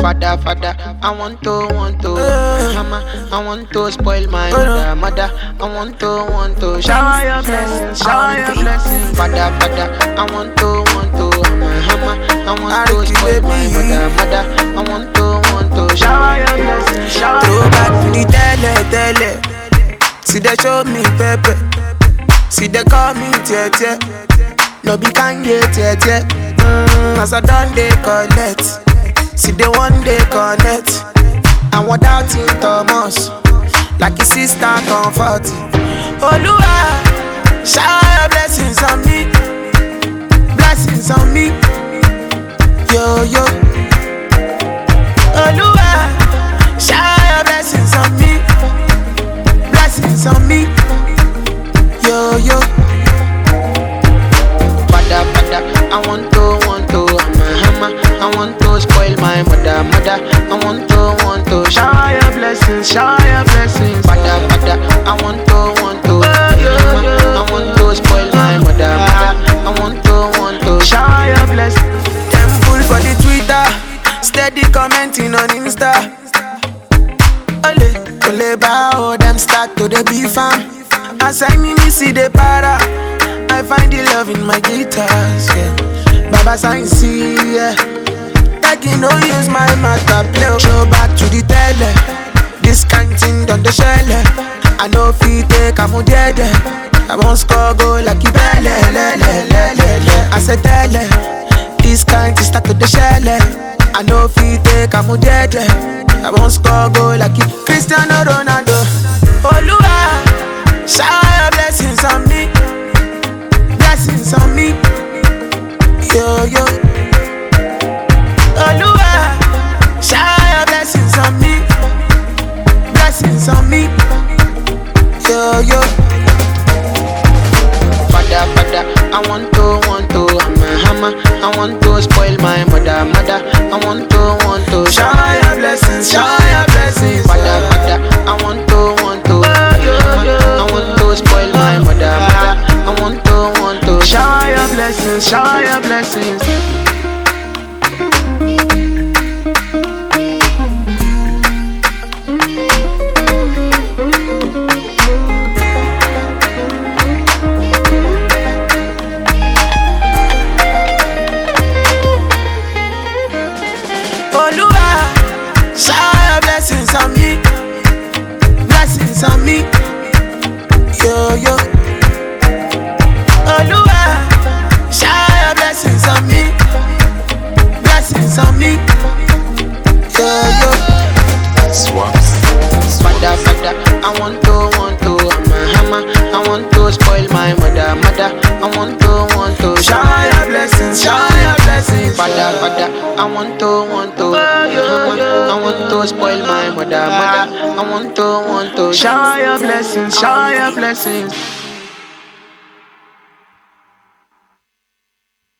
Father, father, I want to, want to, mama, I want to spoil my mother, mother, I want to, want to, Shower your blessings, shower your blessings. Father, father, I want to, want to, mama, I want to spoil my mother, mother, I want to, want to, Shower your blessings, shower Throw back to the tele, tele. See they show me pepper. See they call me tete. No be Kanye tete. Mm, as I done they collect. See they one day connect. And without in Thomas. Like his sister comfort. Oluwa, shower To spoil my mother, mother, I want to, want to, Shower your blessings, shower your blessings. Father, father, I want to, want to, mama, I want to spoil my mother, mother, I want to, want to, Shower your blessings. Them full for the Twitter. Steady commenting on Insta. Ole, ole bao, them start to the beef am. As I me see the para. I find the love in my guitars, yeah. Baba sign see, yeah. Like you know use my master play. Show back to the tele. This kind thing done the shell. I know fit take a dead. I won't score goal like you belle, le, le, le, le, le. I said tele. This kind thing start to the shell. I know fit take a dead. I won't score goal like you Cristiano Ronaldo. Oluwa, shower your blessings on me. Blessings on me. Yo, yo. Yo, yo. Father, father, I want to, want to, mama, I want to spoil my mother, mother, I want to, want to, Shower your blessings, shower your blessings. Father, father, I want to, want to, oh, mama, I want to spoil my mother, mother, I want to, want to, Shower your blessings, shower your blessings. Father, father, I want to, want to, mama, I want to spoil my mother, mother, I want to, want to, Shower your blessings, shower your blessings. Father, father, I want to, want to, oh, I want to spoil my mother, mother, I want to, want to, Shower your blessings, shower your blessings.